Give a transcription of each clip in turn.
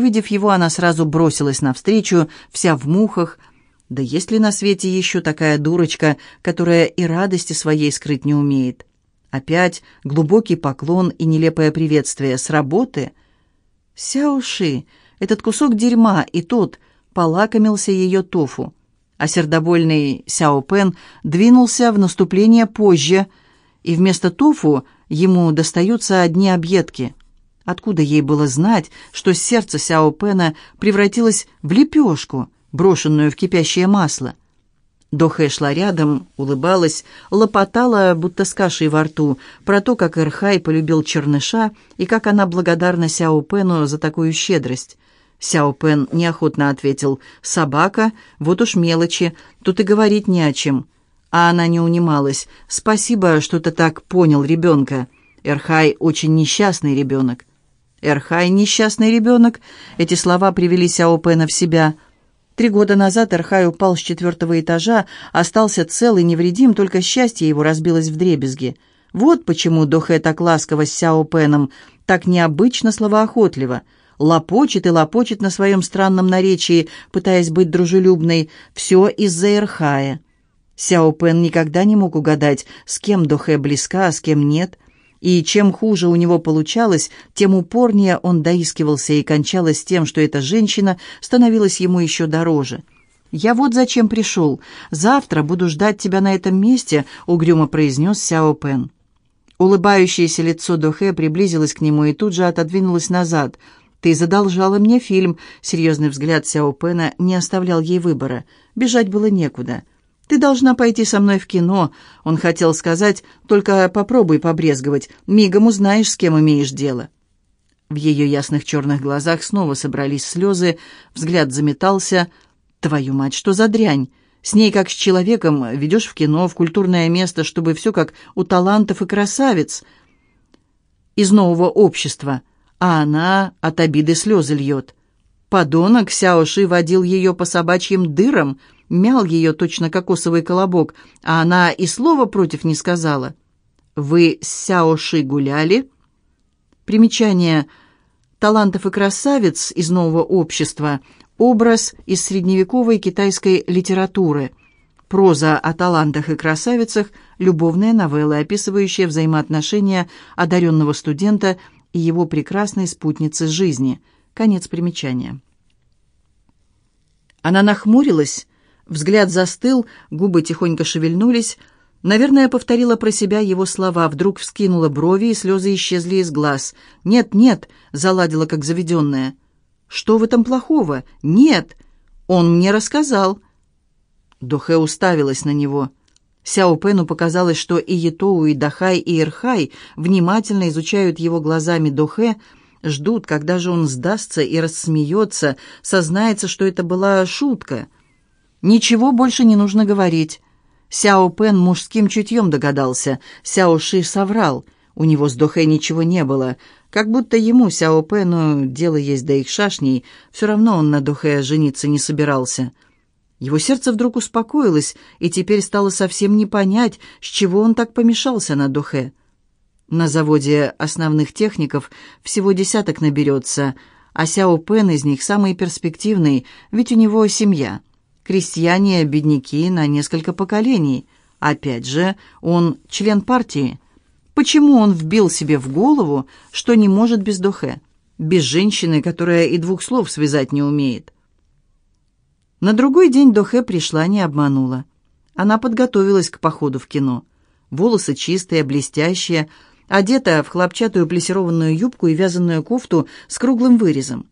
Увидев его, она сразу бросилась навстречу, вся в мухах. Да есть ли на свете еще такая дурочка, которая и радости своей скрыть не умеет? Опять глубокий поклон и нелепое приветствие с работы. Сяуши, этот кусок дерьма и тот полакомился ее тофу. А сердобольный Сяо Пен двинулся в наступление позже, и вместо тофу ему достаются одни объедки. Откуда ей было знать, что сердце Сяо Пена превратилось в лепешку, брошенную в кипящее масло? Дохэ шла рядом, улыбалась, лопотала, будто с кашей во рту, про то, как Эрхай полюбил черныша и как она благодарна Сяо Пену за такую щедрость. Сяо Пен неохотно ответил «Собака? Вот уж мелочи, тут и говорить не о чем». А она не унималась. «Спасибо, что ты так понял ребенка. Эрхай очень несчастный ребенок». «Эрхай несчастный ребенок?» Эти слова привели Сяо Пена в себя – Три года назад Эрхай упал с четвертого этажа, остался цел и невредим, только счастье его разбилось в дребезги. Вот почему Дохэ так ласково с Сяо Пеном, так необычно словоохотливо. Лопочет и лопочет на своем странном наречии, пытаясь быть дружелюбной. Все из-за Эрхая. Сяо Пен никогда не мог угадать, с кем Дохэ близка, а с кем нет – и чем хуже у него получалось, тем упорнее он доискивался и кончалось тем, что эта женщина становилась ему еще дороже. «Я вот зачем пришел. Завтра буду ждать тебя на этом месте», — угрюмо произнес Сяо Пен. Улыбающееся лицо Дохе приблизилось к нему и тут же отодвинулось назад. «Ты задолжала мне фильм», — серьезный взгляд Сяо Пена не оставлял ей выбора. Бежать было некуда. «Ты должна пойти со мной в кино», — он хотел сказать, «только попробуй побрезговать, мигом узнаешь, с кем имеешь дело». В ее ясных черных глазах снова собрались слезы, взгляд заметался. «Твою мать, что за дрянь? С ней, как с человеком, ведешь в кино, в культурное место, чтобы все как у талантов и красавиц из нового общества, а она от обиды слезы льет. Подонок Сяоши водил ее по собачьим дырам — мял ее точно кокосовый колобок, а она и слова против не сказала. «Вы с Сяоши гуляли?» Примечание «Талантов и красавиц» из нового общества, образ из средневековой китайской литературы, проза о талантах и красавицах, любовная новелла, описывающая взаимоотношения одаренного студента и его прекрасной спутницы жизни. Конец примечания. Она нахмурилась, Взгляд застыл, губы тихонько шевельнулись. Наверное, повторила про себя его слова, вдруг вскинула брови, и слезы исчезли из глаз. «Нет, нет», — заладила как заведенная. «Что в этом плохого? Нет! Он мне рассказал». Дохэ уставилась на него. Сяо Пену показалось, что и Етоу, и Дахай, и Ирхай внимательно изучают его глазами Дохэ, ждут, когда же он сдастся и рассмеется, сознается, что это была шутка — Ничего больше не нужно говорить. Сяо Пен мужским чутьем догадался. Сяо Ши соврал. У него с Дохэ ничего не было. Как будто ему, Сяо Пену, дело есть до их шашней, все равно он на Дохэ жениться не собирался. Его сердце вдруг успокоилось, и теперь стало совсем не понять, с чего он так помешался на Дохэ. На заводе основных техников всего десяток наберется, а Сяо Пен из них самый перспективный, ведь у него семья — крестьяне, бедняки на несколько поколений. Опять же, он член партии. Почему он вбил себе в голову, что не может без Дохе, без женщины, которая и двух слов связать не умеет? На другой день Дохе пришла, не обманула. Она подготовилась к походу в кино. Волосы чистые, блестящие, одетая в хлопчатую плессированную юбку и вязаную кофту с круглым вырезом.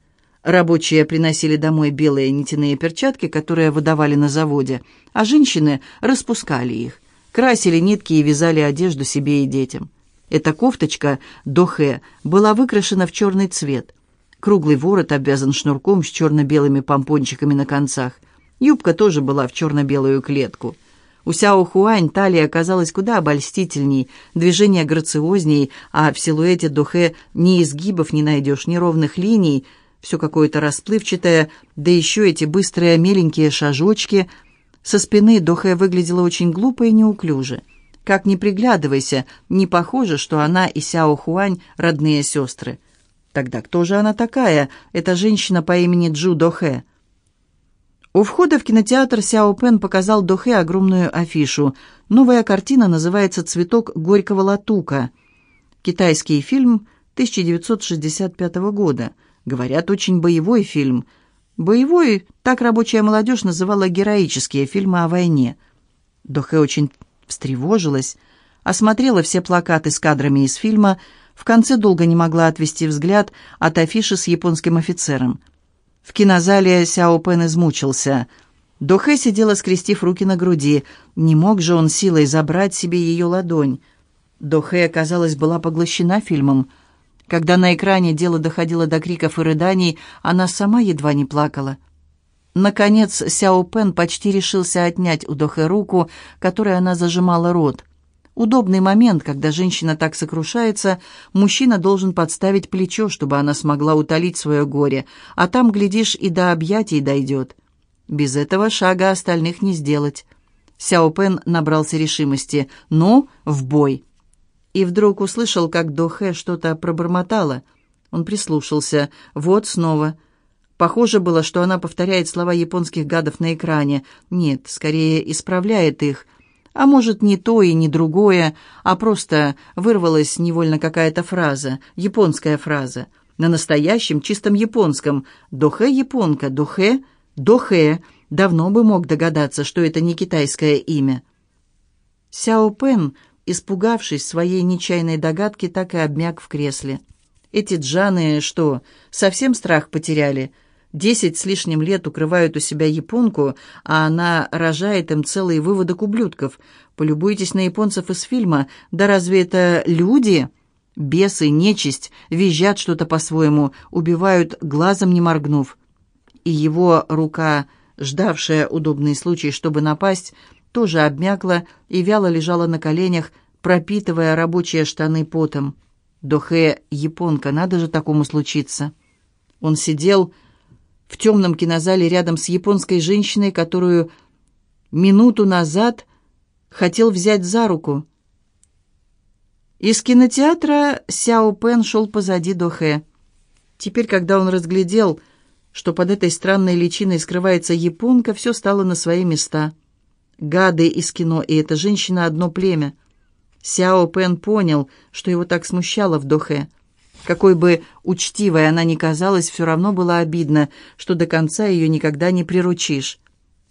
Рабочие приносили домой белые нитяные перчатки, которые выдавали на заводе, а женщины распускали их, красили нитки и вязали одежду себе и детям. Эта кофточка дохе была выкрашена в черный цвет. Круглый ворот обвязан шнурком с черно-белыми помпончиками на концах. Юбка тоже была в черно-белую клетку. У Сяо Хуань талия оказалась куда обольстительней, движения грациозней, а в силуэте дохе ни изгибов не найдешь, ни ровных линий – все какое-то расплывчатое, да еще эти быстрые меленькие шажочки. Со спины Дохая выглядела очень глупо и неуклюже. Как ни приглядывайся, не похоже, что она и Сяо Хуань родные сестры. Тогда кто же она такая, эта женщина по имени Джу Дохэ? У входа в кинотеатр Сяо Пен показал Дохэ огромную афишу. Новая картина называется «Цветок горького латука». Китайский фильм 1965 года. Говорят, очень боевой фильм. Боевой, так рабочая молодежь называла героические фильмы о войне. Дохэ очень встревожилась, осмотрела все плакаты с кадрами из фильма, в конце долго не могла отвести взгляд от афиши с японским офицером – в кинозале Сяо Пен измучился. Дохэ сидела, скрестив руки на груди. Не мог же он силой забрать себе ее ладонь. Дохэ, казалось, была поглощена фильмом. Когда на экране дело доходило до криков и рыданий, она сама едва не плакала. Наконец, Сяо Пен почти решился отнять у Дохэ руку, которой она зажимала рот. Удобный момент, когда женщина так сокрушается, мужчина должен подставить плечо, чтобы она смогла утолить свое горе, а там, глядишь, и до объятий дойдет. Без этого шага остальных не сделать. Сяо Пен набрался решимости. «Ну, в бой!» И вдруг услышал, как Дохэ что-то пробормотала. Он прислушался. «Вот снова!» Похоже было, что она повторяет слова японских гадов на экране. Нет, скорее исправляет их – а может, не то и не другое, а просто вырвалась невольно какая-то фраза, японская фраза. На настоящем, чистом японском. «Дохэ японка, дохэ, дохэ». Давно бы мог догадаться, что это не китайское имя. Сяо Пен, испугавшись своей нечаянной догадки, так и обмяк в кресле. Эти джаны что, совсем страх потеряли?» Десять с лишним лет укрывают у себя японку, а она рожает им целый выводок ублюдков. Полюбуйтесь на японцев из фильма. Да разве это люди? Бесы, нечисть, визжат что-то по-своему, убивают, глазом не моргнув. И его рука, ждавшая удобный случай, чтобы напасть, тоже обмякла и вяло лежала на коленях, пропитывая рабочие штаны потом. Дохе, японка, надо же такому случиться. Он сидел в темном кинозале рядом с японской женщиной, которую минуту назад хотел взять за руку. Из кинотеатра Сяо Пен шел позади Дохэ. Теперь, когда он разглядел, что под этой странной личиной скрывается японка, все стало на свои места. Гады из кино и эта женщина одно племя. Сяо Пен понял, что его так смущало в Дохэ. Какой бы учтивой она ни казалась, все равно было обидно, что до конца ее никогда не приручишь.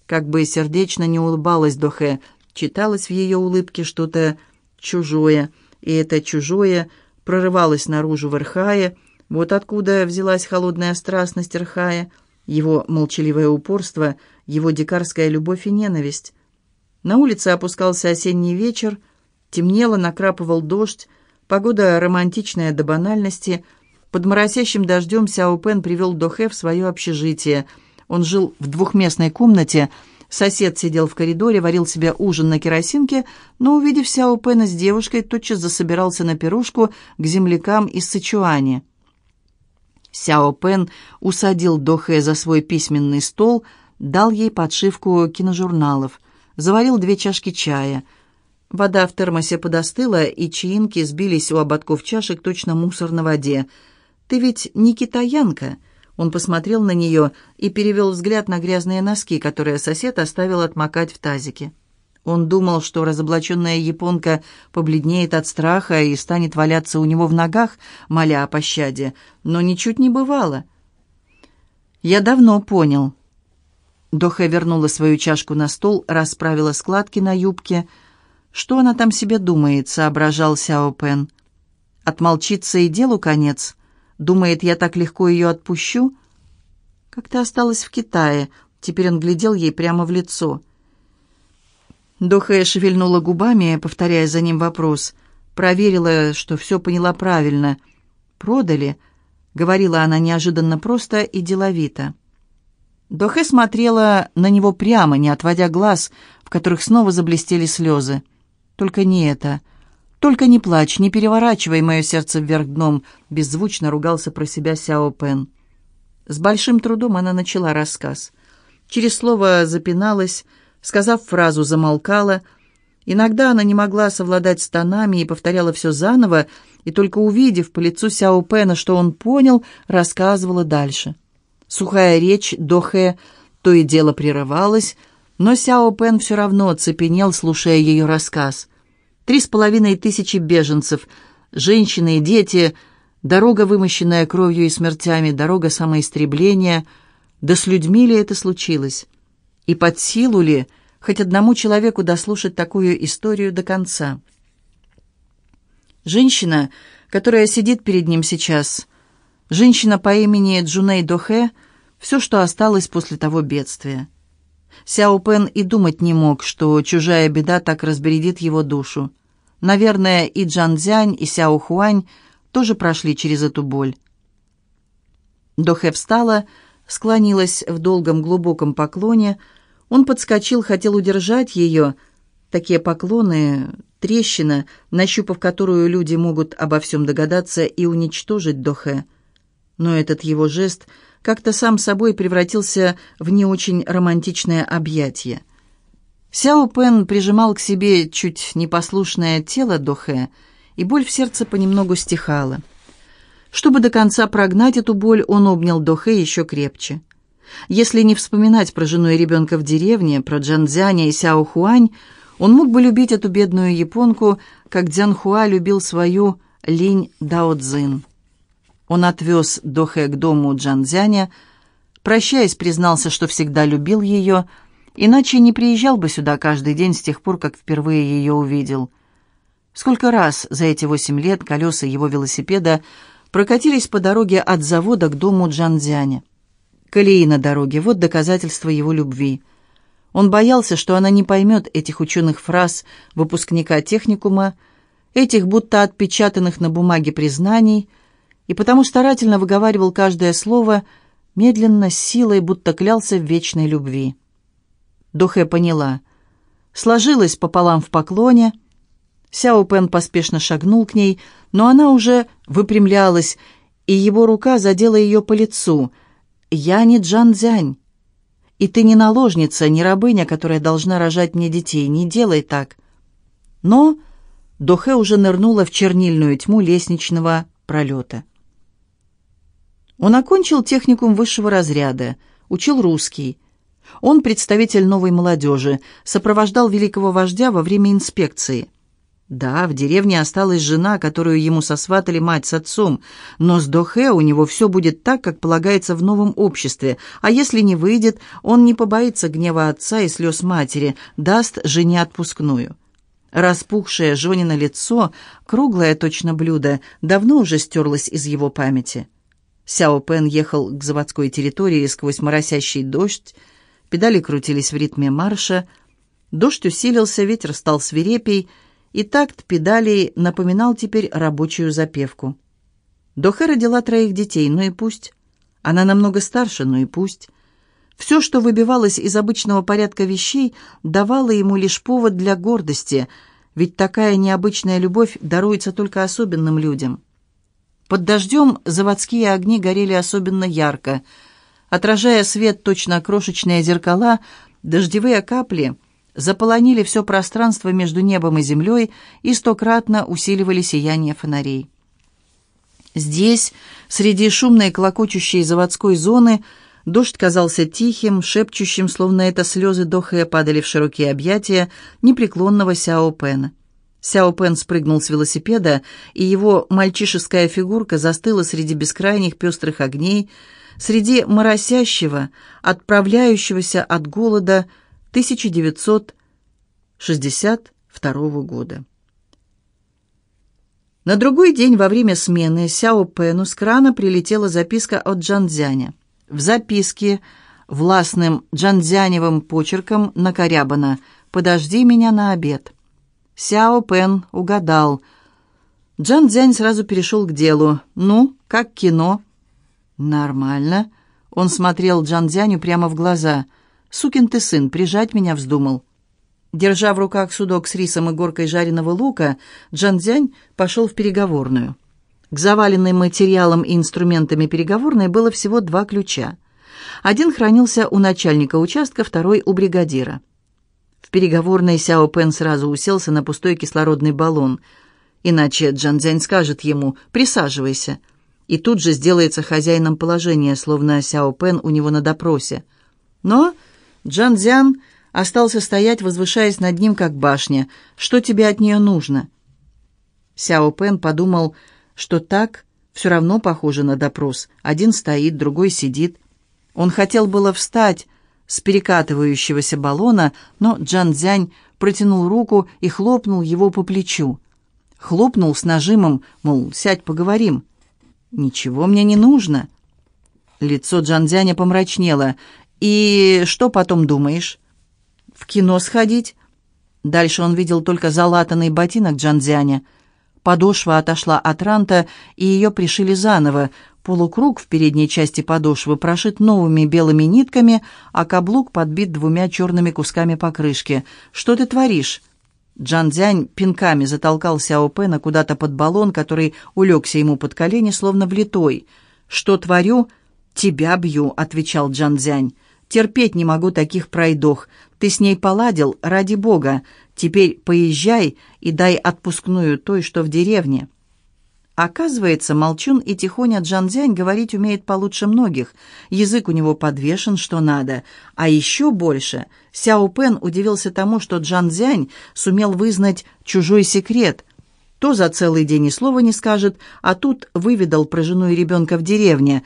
Как бы сердечно не улыбалась Дохе, читалось в ее улыбке что-то чужое, и это чужое прорывалось наружу в Ирхае. Вот откуда взялась холодная страстность Ирхая, его молчаливое упорство, его дикарская любовь и ненависть. На улице опускался осенний вечер, темнело, накрапывал дождь, Погода романтичная до банальности. Под моросящим дождем Сяо Пен привел Дохэ в свое общежитие. Он жил в двухместной комнате. Сосед сидел в коридоре, варил себе ужин на керосинке, но, увидев Сяо Пена с девушкой, тотчас засобирался на пирушку к землякам из Сычуани. Сяо Пен усадил Дохэ за свой письменный стол, дал ей подшивку киножурналов, заварил две чашки чая — Вода в термосе подостыла, и чаинки сбились у ободков чашек точно мусор на воде. «Ты ведь не китаянка?» Он посмотрел на нее и перевел взгляд на грязные носки, которые сосед оставил отмокать в тазике. Он думал, что разоблаченная японка побледнеет от страха и станет валяться у него в ногах, моля о пощаде, но ничуть не бывало. «Я давно понял». Доха вернула свою чашку на стол, расправила складки на юбке — что она там себе думает, соображал Сяо Пен. Отмолчится и делу конец. Думает, я так легко ее отпущу? Как ты осталась в Китае? Теперь он глядел ей прямо в лицо. Доха шевельнула губами, повторяя за ним вопрос. Проверила, что все поняла правильно. «Продали?» — говорила она неожиданно просто и деловито. Дохе смотрела на него прямо, не отводя глаз, в которых снова заблестели слезы. Только не это. Только не плачь, не переворачивай мое сердце вверх дном, беззвучно ругался про себя Сяо Пен. С большим трудом она начала рассказ. Через слово запиналась, сказав фразу, замолкала. Иногда она не могла совладать с тонами и повторяла все заново, и только увидев по лицу Сяо Пэна, что он понял, рассказывала дальше. Сухая речь Дохэ то и дело прерывалась, но Сяо Пен все равно оцепенел, слушая ее рассказ. Три с половиной тысячи беженцев, женщины и дети, дорога, вымощенная кровью и смертями, дорога самоистребления. Да с людьми ли это случилось? И под силу ли хоть одному человеку дослушать такую историю до конца? Женщина, которая сидит перед ним сейчас, женщина по имени Джуней Дохе, все, что осталось после того бедствия. Сяо Пен и думать не мог, что чужая беда так разбередит его душу. Наверное, и Джан Цзянь, и Сяо Хуань тоже прошли через эту боль. Дохе встала, склонилась в долгом глубоком поклоне. Он подскочил, хотел удержать ее. Такие поклоны трещина, нащупав которую люди могут обо всем догадаться и уничтожить Дохе. Но этот его жест как-то сам собой превратился в не очень романтичное объятие. Сяо Пен прижимал к себе чуть непослушное тело Дохе, и боль в сердце понемногу стихала. Чтобы до конца прогнать эту боль, он обнял Дохе еще крепче. Если не вспоминать про жену и ребенка в деревне, про Джанзяня и Сяо Хуань, он мог бы любить эту бедную японку, как Дзянхуа любил свою Линь Дао Цзин. Он отвез Дохэ к дому Джанзяня, прощаясь, признался, что всегда любил ее, иначе не приезжал бы сюда каждый день с тех пор, как впервые ее увидел. Сколько раз за эти восемь лет колеса его велосипеда прокатились по дороге от завода к дому Джанзяня. Колеи на дороге — вот доказательство его любви — он боялся, что она не поймет этих ученых фраз выпускника техникума, этих будто отпечатанных на бумаге признаний, и потому старательно выговаривал каждое слово, медленно, с силой, будто клялся в вечной любви. Дохэ поняла. Сложилась пополам в поклоне. Сяо Пен поспешно шагнул к ней, но она уже выпрямлялась, и его рука задела ее по лицу. «Я не Джан Цзянь. И ты не наложница, не рабыня, которая должна рожать мне детей. Не делай так. Но Дохе уже нырнула в чернильную тьму лестничного пролета. Он окончил техникум высшего разряда, учил русский. Он представитель новой молодежи, сопровождал великого вождя во время инспекции – да, в деревне осталась жена, которую ему сосватали мать с отцом, но с Дохе у него все будет так, как полагается в новом обществе, а если не выйдет, он не побоится гнева отца и слез матери, даст жене отпускную. Распухшее Жонино лицо, круглое точно блюдо, давно уже стерлось из его памяти. Сяо Пен ехал к заводской территории сквозь моросящий дождь, педали крутились в ритме марша, дождь усилился, ветер стал свирепей, и такт педалей напоминал теперь рабочую запевку. Дохе родила троих детей, ну и пусть. Она намного старше, ну и пусть. Все, что выбивалось из обычного порядка вещей, давало ему лишь повод для гордости, ведь такая необычная любовь даруется только особенным людям. Под дождем заводские огни горели особенно ярко. Отражая свет точно крошечные зеркала, дождевые капли — заполонили все пространство между небом и землей и стократно усиливали сияние фонарей. Здесь, среди шумной клокочущей заводской зоны, дождь казался тихим, шепчущим, словно это слезы Дохая падали в широкие объятия непреклонного Сяо Пена. Сяо Пен спрыгнул с велосипеда, и его мальчишеская фигурка застыла среди бескрайних пестрых огней, среди моросящего, отправляющегося от голода, 1962 года. На другой день во время смены Сяо Пэну с крана прилетела записка от Джанзяня. В записке властным джанзяневым почерком накорябано «Подожди меня на обед». Сяо Пен угадал. Джан Цзянь сразу перешел к делу. «Ну, как кино?» «Нормально». Он смотрел Джан Цзяню прямо в глаза – Сукин ты сын, прижать меня вздумал». Держа в руках судок с рисом и горкой жареного лука, Джанзянь пошел в переговорную. К заваленным материалам и инструментами переговорной было всего два ключа. Один хранился у начальника участка, второй — у бригадира. В переговорной Сяо Пен сразу уселся на пустой кислородный баллон. Иначе Джан Цзянь скажет ему «присаживайся» и тут же сделается хозяином положения, словно Сяо Пен у него на допросе. Но Джан Цзян остался стоять, возвышаясь над ним, как башня. «Что тебе от нее нужно?» Сяо Пен подумал, что так все равно похоже на допрос. Один стоит, другой сидит. Он хотел было встать с перекатывающегося баллона, но Джан Цзянь протянул руку и хлопнул его по плечу. Хлопнул с нажимом, мол, сядь, поговорим. «Ничего мне не нужно». Лицо Джанзяня помрачнело. «И что потом думаешь?» «В кино сходить?» Дальше он видел только залатанный ботинок Джанзяня. Подошва отошла от ранта, и ее пришили заново. Полукруг в передней части подошвы прошит новыми белыми нитками, а каблук подбит двумя черными кусками покрышки. «Что ты творишь?» Джан Дзянь пинками затолкал Сяо Пэна куда-то под баллон, который улегся ему под колени, словно влитой. «Что творю? Тебя бью», — отвечал Джан Дзянь. «Терпеть не могу таких пройдох. Ты с ней поладил, ради бога. Теперь поезжай и дай отпускную той, что в деревне». Оказывается, Молчун и Тихоня Джанзянь говорить умеет получше многих. Язык у него подвешен, что надо. А еще больше Сяо Пен удивился тому, что Джанзянь сумел вызнать чужой секрет. То за целый день и слова не скажет, а тут выведал про жену и ребенка в деревне.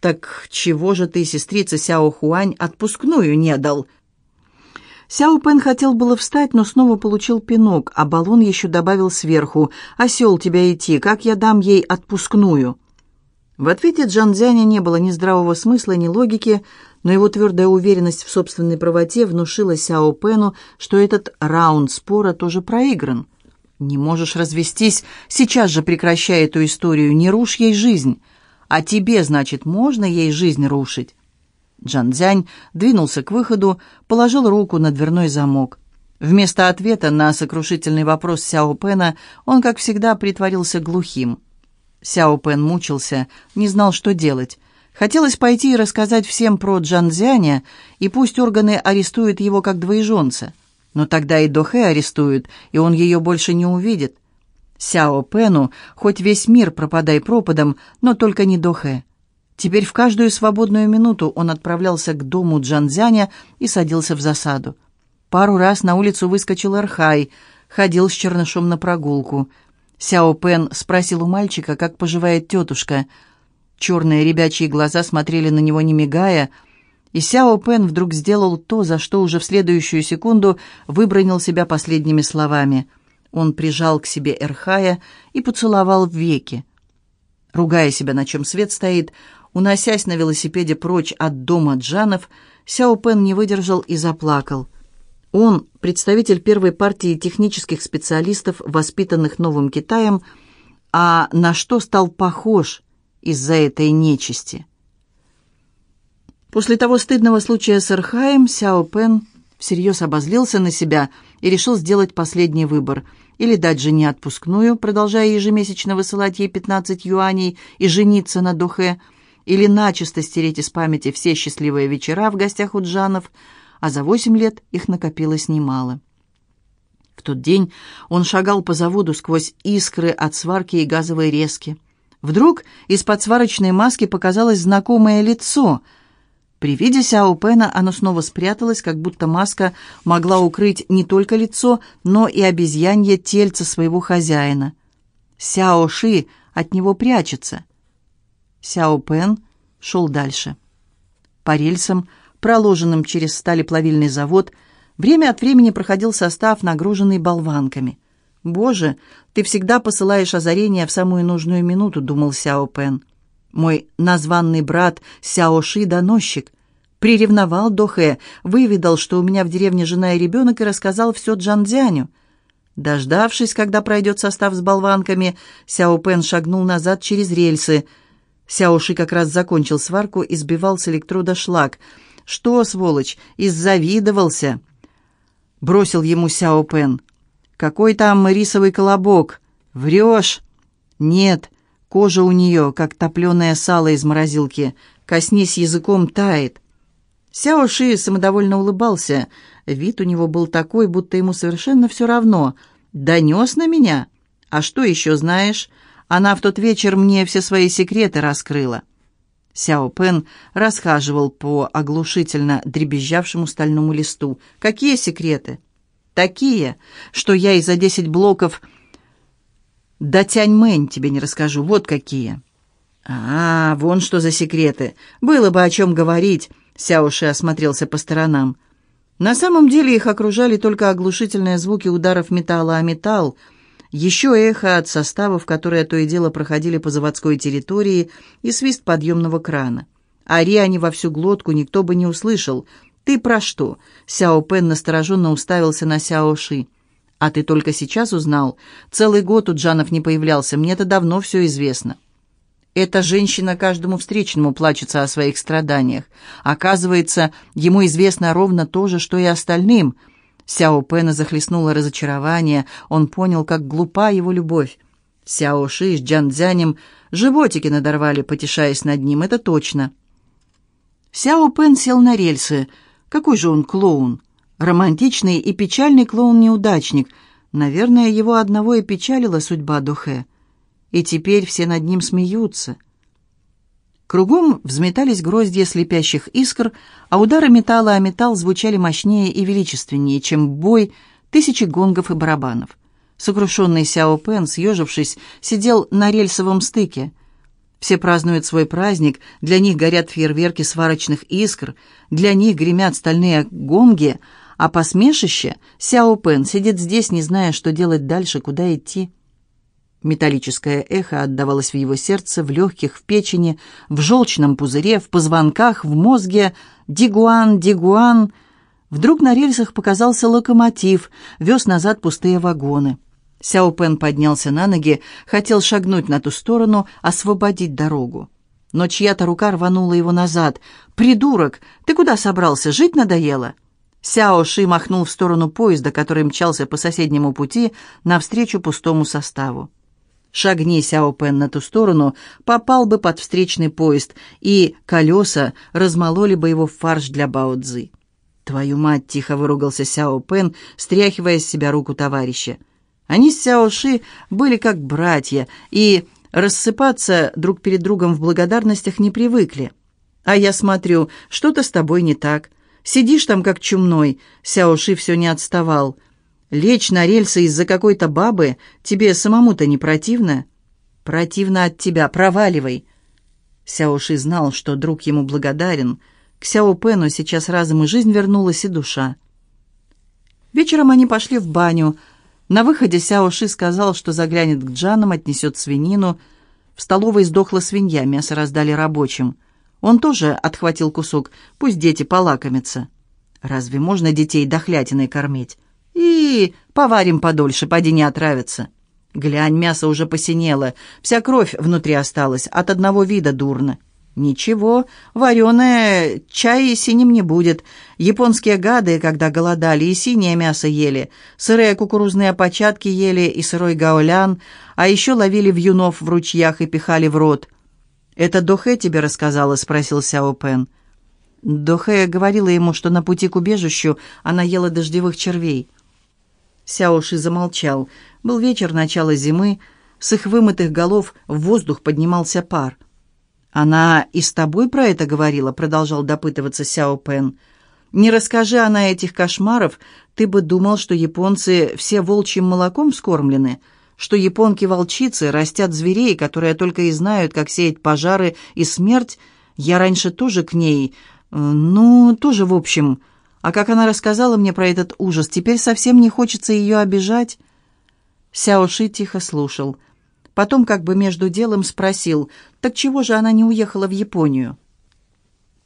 «Так чего же ты, сестрица Сяо Хуань, отпускную не дал?» Сяо Пен хотел было встать, но снова получил пинок, а баллон еще добавил сверху «Осел тебя идти, как я дам ей отпускную?» В ответе Джанзяня не было ни здравого смысла, ни логики, но его твердая уверенность в собственной правоте внушила Сяо Пену, что этот раунд спора тоже проигран. «Не можешь развестись, сейчас же прекращай эту историю, не рушь ей жизнь. А тебе, значит, можно ей жизнь рушить?» Джан Цзянь двинулся к выходу, положил руку на дверной замок. Вместо ответа на сокрушительный вопрос Сяо Пэна он, как всегда, притворился глухим. Сяо Пэн мучился, не знал, что делать. Хотелось пойти и рассказать всем про Джан Цзяня, и пусть органы арестуют его как двоеженца. Но тогда и Дохэ арестуют, и он ее больше не увидит. Сяо Пэну хоть весь мир пропадай пропадом, но только не Дохэ. Теперь в каждую свободную минуту он отправлялся к дому Джанзяня и садился в засаду. Пару раз на улицу выскочил Архай, ходил с чернышом на прогулку. Сяо Пен спросил у мальчика, как поживает тетушка. Черные ребячьи глаза смотрели на него, не мигая, и Сяо Пен вдруг сделал то, за что уже в следующую секунду выбронил себя последними словами. Он прижал к себе Эрхая и поцеловал в веки. Ругая себя, на чем свет стоит, Уносясь на велосипеде прочь от дома Джанов, Сяо Пен не выдержал и заплакал. Он, представитель первой партии технических специалистов, воспитанных Новым Китаем, а на что стал похож из-за этой нечисти? После того стыдного случая с Эрхаем Сяо Пен всерьез обозлился на себя и решил сделать последний выбор – или дать жене отпускную, продолжая ежемесячно высылать ей 15 юаней и жениться на Дохе – или начисто стереть из памяти все счастливые вечера в гостях у Джанов, а за восемь лет их накопилось немало. В тот день он шагал по заводу сквозь искры от сварки и газовой резки. Вдруг из-под сварочной маски показалось знакомое лицо. При виде Сяо Пэна оно снова спряталось, как будто маска могла укрыть не только лицо, но и обезьянье тельце своего хозяина. Сяо Ши от него прячется. Сяо Пен шел дальше. По рельсам, проложенным через сталеплавильный завод, время от времени проходил состав, нагруженный болванками. «Боже, ты всегда посылаешь озарение в самую нужную минуту», — думал Сяо Пен. «Мой названный брат Сяо Ши — доносчик. Приревновал Дохэ, выведал, что у меня в деревне жена и ребенок, и рассказал все Джандзяню». Дождавшись, когда пройдет состав с болванками, Сяо Пен шагнул назад через рельсы — Сяоши как раз закончил сварку и сбивал с электрода шлак. «Что, сволочь, иззавидовался?» Бросил ему Сяо Пен. «Какой там рисовый колобок? Врешь?» «Нет, кожа у нее, как топленое сало из морозилки. Коснись языком, тает». Сяо Ши самодовольно улыбался. Вид у него был такой, будто ему совершенно все равно. «Донес на меня? А что еще знаешь? Она в тот вечер мне все свои секреты раскрыла». Сяо Пен расхаживал по оглушительно дребезжавшему стальному листу. «Какие секреты?» «Такие, что я и за десять блоков до Тяньмэнь тебе не расскажу. Вот какие». «А, вон что за секреты. Было бы о чем говорить». Сяоши осмотрелся по сторонам. На самом деле их окружали только оглушительные звуки ударов металла о металл, еще эхо от составов, которые то и дело проходили по заводской территории, и свист подъемного крана. Ари они во всю глотку никто бы не услышал. «Ты про что?» Сяо Пен настороженно уставился на Сяо Ши. «А ты только сейчас узнал? Целый год у Джанов не появлялся, мне-то давно все известно». Эта женщина каждому встречному плачется о своих страданиях. Оказывается, ему известно ровно то же, что и остальным. Сяо Пэна захлестнуло разочарование, он понял, как глупа его любовь. Сяо Ши с Джан Цзянем животики надорвали, потешаясь над ним, это точно. Сяо Пэн сел на рельсы. Какой же он клоун? Романтичный и печальный клоун-неудачник. Наверное, его одного и печалила судьба Духе и теперь все над ним смеются. Кругом взметались гроздья слепящих искр, а удары металла о металл звучали мощнее и величественнее, чем бой тысячи гонгов и барабанов. Сокрушенный Сяо Пен, съежившись, сидел на рельсовом стыке. Все празднуют свой праздник, для них горят фейерверки сварочных искр, для них гремят стальные гонги, а посмешище Сяо Пен сидит здесь, не зная, что делать дальше, куда идти. Металлическое эхо отдавалось в его сердце, в легких, в печени, в желчном пузыре, в позвонках, в мозге. «Дигуан! Дигуан!» Вдруг на рельсах показался локомотив, вез назад пустые вагоны. Сяо Пен поднялся на ноги, хотел шагнуть на ту сторону, освободить дорогу. Но чья-то рука рванула его назад. «Придурок! Ты куда собрался? Жить надоело?» Сяо Ши махнул в сторону поезда, который мчался по соседнему пути навстречу пустому составу. Шагни Сяо Пен на ту сторону, попал бы под встречный поезд, и колеса размололи бы его в фарш для Бао Цзы. «Твою мать!» — тихо выругался Сяо Пен, стряхивая с себя руку товарища. Они с Сяо Ши были как братья, и рассыпаться друг перед другом в благодарностях не привыкли. «А я смотрю, что-то с тобой не так. Сидишь там как чумной», — Сяо Ши все не отставал — Лечь на рельсы из-за какой-то бабы тебе самому-то не противно? Противно от тебя, проваливай. Сяоши знал, что друг ему благодарен. К Сяо Пену сейчас разом и жизнь вернулась, и душа. Вечером они пошли в баню. На выходе Сяоши сказал, что заглянет к Джанам, отнесет свинину. В столовой сдохла свинья, мясо раздали рабочим. Он тоже отхватил кусок, пусть дети полакомятся. Разве можно детей дохлятиной кормить? И поварим подольше, поди не отравится. Глянь, мясо уже посинело, вся кровь внутри осталась, от одного вида дурно. Ничего, вареное чай синим не будет. Японские гады, когда голодали, и синее мясо ели, сырые кукурузные початки ели и сырой гаолян, а еще ловили вьюнов в ручьях и пихали в рот. «Это Дохе тебе рассказала?» — спросил Сяо Пен. Дохе говорила ему, что на пути к убежищу она ела дождевых червей. Сяоши замолчал. Был вечер начала зимы, с их вымытых голов в воздух поднимался пар. «Она и с тобой про это говорила?» — продолжал допытываться Сяо Пен. «Не расскажи она этих кошмаров, ты бы думал, что японцы все волчьим молоком скормлены, что японки-волчицы растят зверей, которые только и знают, как сеять пожары и смерть. Я раньше тоже к ней... Э, ну, тоже, в общем...» А как она рассказала мне про этот ужас, теперь совсем не хочется ее обижать. Сяо Ши тихо слушал. Потом, как бы между делом, спросил, так чего же она не уехала в Японию?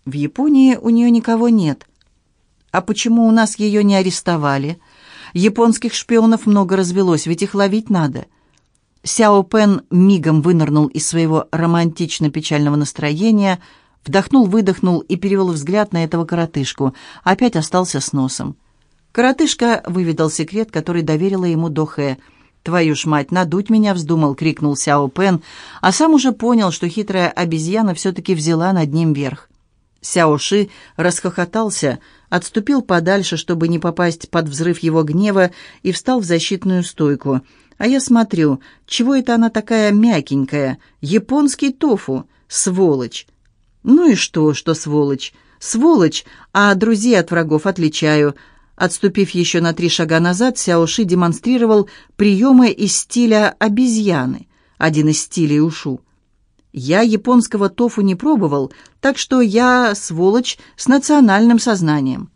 В Японии у нее никого нет. А почему у нас ее не арестовали? Японских шпионов много развелось, ведь их ловить надо. Сяо Пен мигом вынырнул из своего романтично-печального настроения – Вдохнул-выдохнул и перевел взгляд на этого коротышку. Опять остался с носом. Коротышка выведал секрет, который доверила ему Дохе. «Твою ж мать, надуть меня вздумал!» — крикнул Сяо Пен, а сам уже понял, что хитрая обезьяна все-таки взяла над ним верх. Сяо Ши расхохотался, отступил подальше, чтобы не попасть под взрыв его гнева, и встал в защитную стойку. А я смотрю, чего это она такая мягенькая? Японский тофу, сволочь. Ну и что, что сволочь? Сволочь, а друзей от врагов отличаю. Отступив еще на три шага назад, Сяо Ши демонстрировал приемы из стиля обезьяны, один из стилей ушу. Я японского тофу не пробовал, так что я сволочь с национальным сознанием.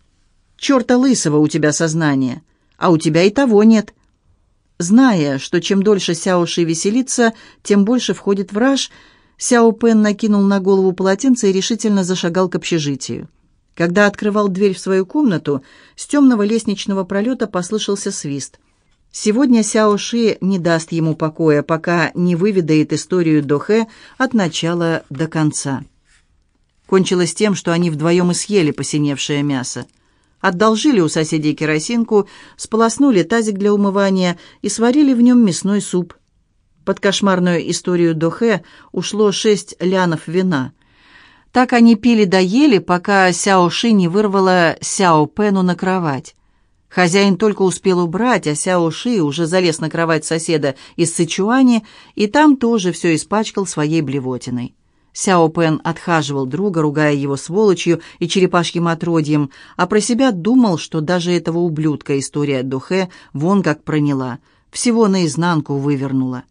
Черта лысого у тебя сознание, а у тебя и того нет. Зная, что чем дольше Сяоши веселится, тем больше входит в раж, Сяо Пен накинул на голову полотенце и решительно зашагал к общежитию. Когда открывал дверь в свою комнату, с темного лестничного пролета послышался свист – Сегодня Сяо Ши не даст ему покоя, пока не выведает историю Дохэ от начала до конца. Кончилось тем, что они вдвоем и съели посиневшее мясо. Одолжили у соседей керосинку, сполоснули тазик для умывания и сварили в нем мясной суп. Под кошмарную историю Дохэ ушло шесть лянов вина. Так они пили да ели, пока Сяо Ши не вырвала Сяо Пену на кровать. Хозяин только успел убрать, а Сяо Ши уже залез на кровать соседа из Сычуани, и там тоже все испачкал своей блевотиной. Сяо Пен отхаживал друга, ругая его сволочью и черепашьим отродьем, а про себя думал, что даже этого ублюдка история Духе вон как проняла, всего наизнанку вывернула.